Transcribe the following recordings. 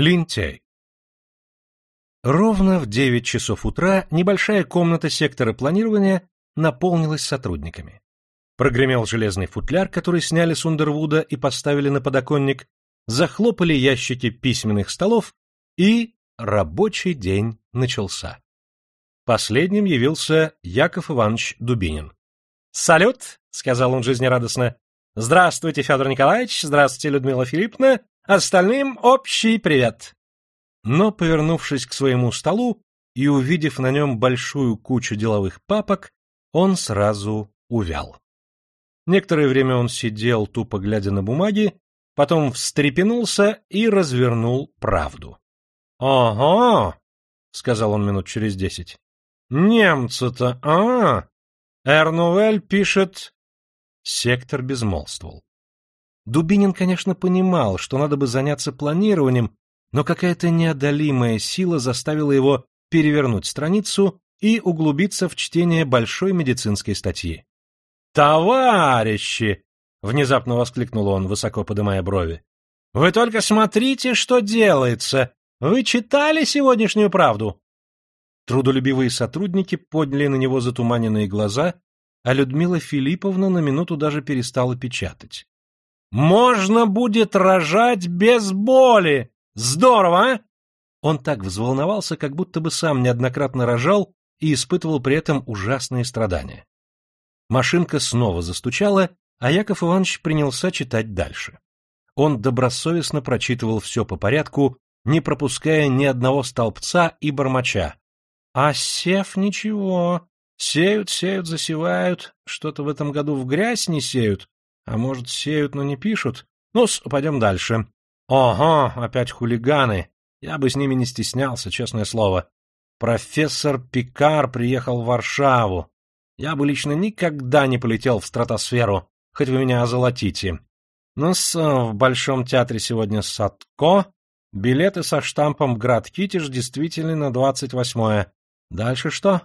Лентяй. Ровно в 9 часов утра небольшая комната сектора планирования наполнилась сотрудниками. Прогремел железный футляр, который сняли с Ундервуда и поставили на подоконник, захлопали ящики письменных столов, и рабочий день начался. Последним явился Яков Иванович Дубинин. «Салют!» — сказал он жизнерадостно. «Здравствуйте, Федор Николаевич! Здравствуйте, Людмила Филипповна! Остальным общий привет!» Но, повернувшись к своему столу и увидев на нем большую кучу деловых папок, он сразу увял. Некоторое время он сидел, тупо глядя на бумаги, потом встрепенулся и развернул правду. — Ага, — сказал он минут через десять. — Немцы-то, а? Эрнувель пишет... Сектор безмолвствовал. Дубинин, конечно, понимал, что надо бы заняться планированием, но какая-то неодолимая сила заставила его перевернуть страницу и углубиться в чтение большой медицинской статьи. «Товарищи!» — внезапно воскликнул он, высоко подымая брови. «Вы только смотрите, что делается! Вы читали сегодняшнюю правду?» Трудолюбивые сотрудники подняли на него затуманенные глаза, а Людмила Филипповна на минуту даже перестала печатать. «Можно будет рожать без боли! Здорово, а?» Он так взволновался, как будто бы сам неоднократно рожал и испытывал при этом ужасные страдания. Машинка снова застучала, а Яков Иванович принялся читать дальше. Он добросовестно прочитывал все по порядку, не пропуская ни одного столбца и бормоча. А сев ничего. Сеют, сеют, засевают. Что-то в этом году в грязь не сеют. А может, сеют, но не пишут. Ну-с, пойдем дальше. Ого, опять хулиганы. Я бы с ними не стеснялся, честное слово. Профессор Пикар приехал в Варшаву. Я бы лично никогда не полетел в стратосферу, хоть вы меня озолотите. ну в Большом театре сегодня Садко. Билеты со штампом «Град Китиш» действительно на двадцать восьмое. Дальше что?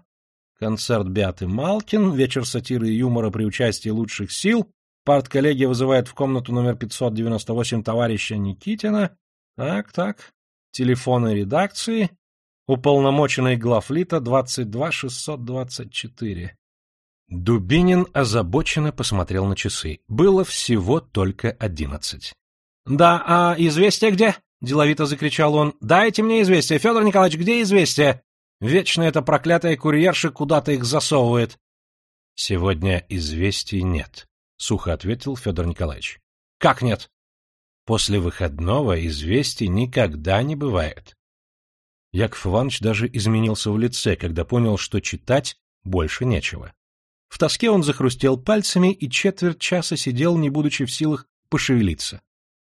Концерт Беаты Малкин, вечер сатиры и юмора при участии лучших сил. Парт-коллегия вызывает в комнату номер 598 товарища Никитина. Так, так. Телефоны редакции. Уполномоченный главлита 22624. Дубинин озабоченно посмотрел на часы. Было всего только одиннадцать. — Да, а известие где? — деловито закричал он. — Дайте мне известие, Федор Николаевич, где известие? Вечно эта проклятая курьерша куда-то их засовывает. — Сегодня известий нет, — сухо ответил Федор Николаевич. — Как нет? — После выходного известий никогда не бывает. Яков Иванович даже изменился в лице, когда понял, что читать больше нечего. В тоске он захрустел пальцами и четверть часа сидел, не будучи в силах пошевелиться.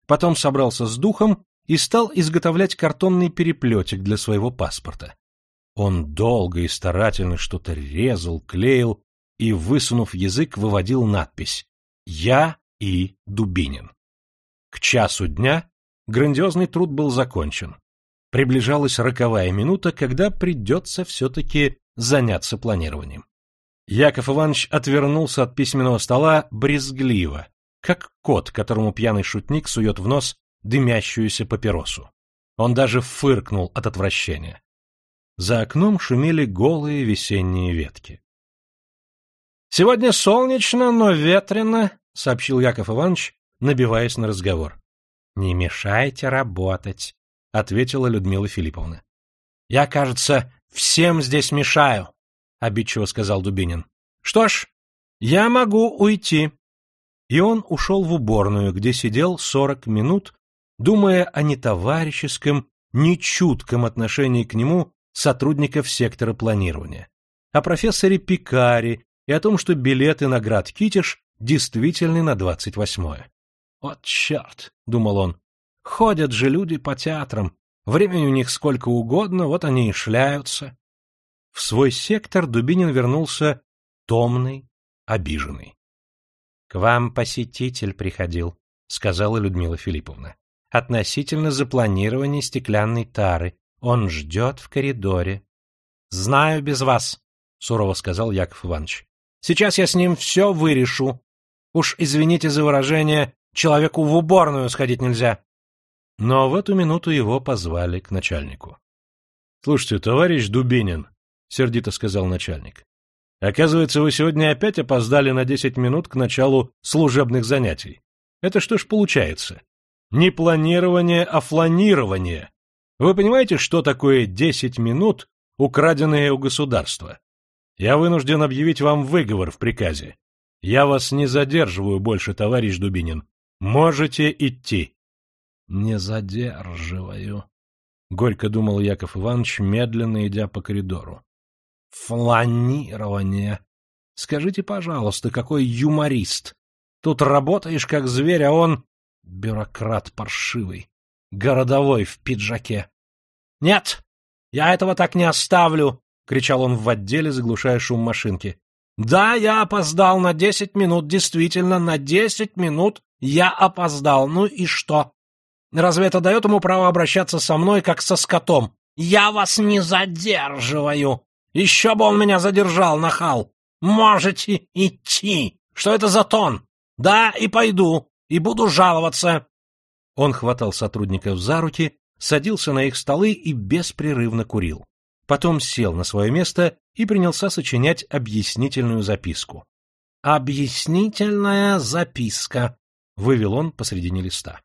Потом собрался с духом и стал изготовлять картонный переплетик для своего паспорта. Он долго и старательно что-то резал, клеил и, высунув язык, выводил надпись «Я и Дубинин». К часу дня грандиозный труд был закончен. Приближалась роковая минута, когда придется все-таки заняться планированием. Яков Иванович отвернулся от письменного стола брезгливо, как кот, которому пьяный шутник сует в нос дымящуюся папиросу. Он даже фыркнул от отвращения. За окном шумели голые весенние ветки. «Сегодня солнечно, но ветрено», — сообщил Яков Иванович, набиваясь на разговор. «Не мешайте работать», — ответила Людмила Филипповна. «Я, кажется, всем здесь мешаю», — обидчиво сказал Дубинин. — Что ж, я могу уйти. И он ушел в уборную, где сидел сорок минут, думая о нетоварищеском, нечутком отношении к нему сотрудников сектора планирования, о профессоре Пикаре и о том, что билеты на град Китиш действительны на двадцать восьмое. «Вот черт!» — думал он. «Ходят же люди по театрам, времени у них сколько угодно, вот они и шляются. В свой сектор Дубинин вернулся томный, обиженный. — К вам посетитель приходил, — сказала Людмила Филипповна. — Относительно запланирования стеклянной тары. Он ждет в коридоре. — Знаю без вас, — сурово сказал Яков Иванович. — Сейчас я с ним все вырешу. Уж извините за выражение, человеку в уборную сходить нельзя. Но в эту минуту его позвали к начальнику. — Слушайте, товарищ Дубинин, — сердито сказал начальник, — оказывается, вы сегодня опять опоздали на десять минут к началу служебных занятий. Это что ж получается? Не планирование, а фланирование. Вы понимаете, что такое десять минут, украденные у государства? Я вынужден объявить вам выговор в приказе. Я вас не задерживаю больше, товарищ Дубинин. Можете идти. Не задерживаю, — горько думал Яков Иванович, медленно идя по коридору. Фланирование. Скажите, пожалуйста, какой юморист. Тут работаешь как зверь, а он бюрократ паршивый, городовой в пиджаке. — Нет, я этого так не оставлю! — кричал он в отделе, заглушая шум машинки. — Да, я опоздал на десять минут, действительно, на десять минут я опоздал. Ну и что? Разве это дает ему право обращаться со мной, как со скотом? Я вас не задерживаю! Еще бы он меня задержал, нахал! Можете идти! Что это за тон? Да, и пойду, и буду жаловаться. Он хватал сотрудников за руки, садился на их столы и беспрерывно курил. Потом сел на свое место и принялся сочинять объяснительную записку. «Объяснительная записка», — вывел он посредине листа.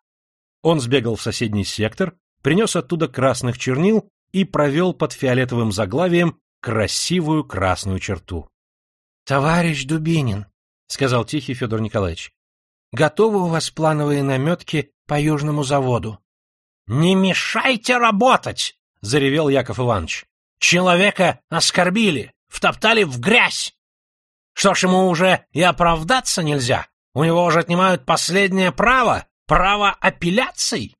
Он сбегал в соседний сектор, принес оттуда красных чернил и провел под фиолетовым заглавием красивую красную черту. — Товарищ Дубинин, — сказал тихий Федор Николаевич, — готовы у вас плановые наметки по Южному заводу? — Не мешайте работать! — заревел Яков Иванович. — Человека оскорбили, втоптали в грязь! Что ж, ему уже и оправдаться нельзя? У него уже отнимают последнее право, право апелляций?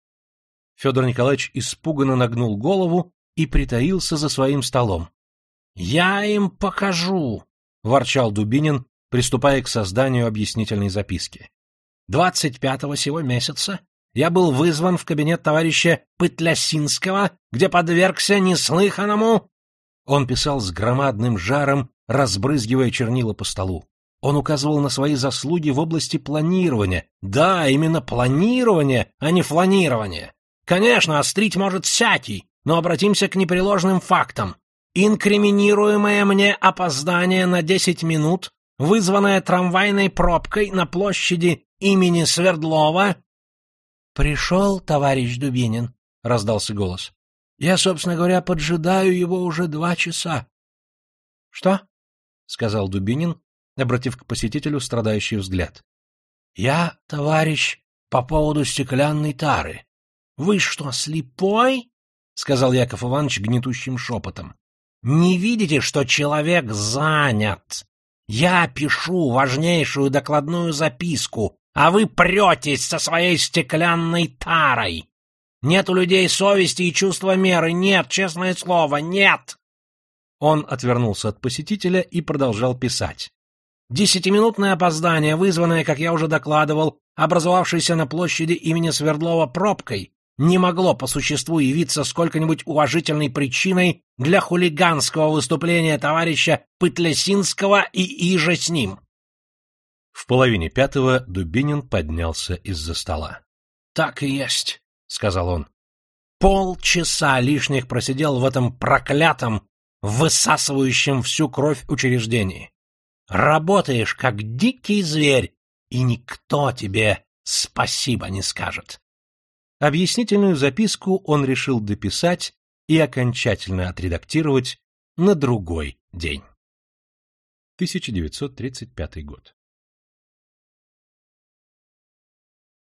Федор Николаевич испуганно нагнул голову и притаился за своим столом. — Я им покажу, — ворчал Дубинин, приступая к созданию объяснительной записки. Двадцать пятого сего месяца я был вызван в кабинет товарища Пытлясинского, где подвергся неслыханному... Он писал с громадным жаром, разбрызгивая чернила по столу. Он указывал на свои заслуги в области планирования. Да, именно планирование, а не фланирование. Конечно, острить может всякий, но обратимся к непреложным фактам. Инкриминируемое мне опоздание на десять минут, вызванное трамвайной пробкой на площади имени Свердлова, «Пришел, товарищ Дубинин», — раздался голос. «Я, собственно говоря, поджидаю его уже два часа». «Что?» — сказал Дубинин, обратив к посетителю страдающий взгляд. «Я, товарищ, по поводу стеклянной тары. Вы что, слепой?» — сказал Яков Иванович гнетущим шепотом. «Не видите, что человек занят? Я пишу важнейшую докладную записку, а вы претесь со своей стеклянной тарой. Нет у людей совести и чувства меры, нет, честное слово, нет!» Он отвернулся от посетителя и продолжал писать. Десятиминутное опоздание, вызванное, как я уже докладывал, образовавшейся на площади имени Свердлова пробкой, не могло по существу явиться сколько-нибудь уважительной причиной для хулиганского выступления товарища Пытлясинского и иже с ним. В половине пятого Дубинин поднялся из-за стола. — Так и есть, — сказал он. — Полчаса лишних просидел в этом проклятом, высасывающем всю кровь учреждении. Работаешь, как дикий зверь, и никто тебе спасибо не скажет. Объяснительную записку он решил дописать и окончательно отредактировать на другой день. 1935 год.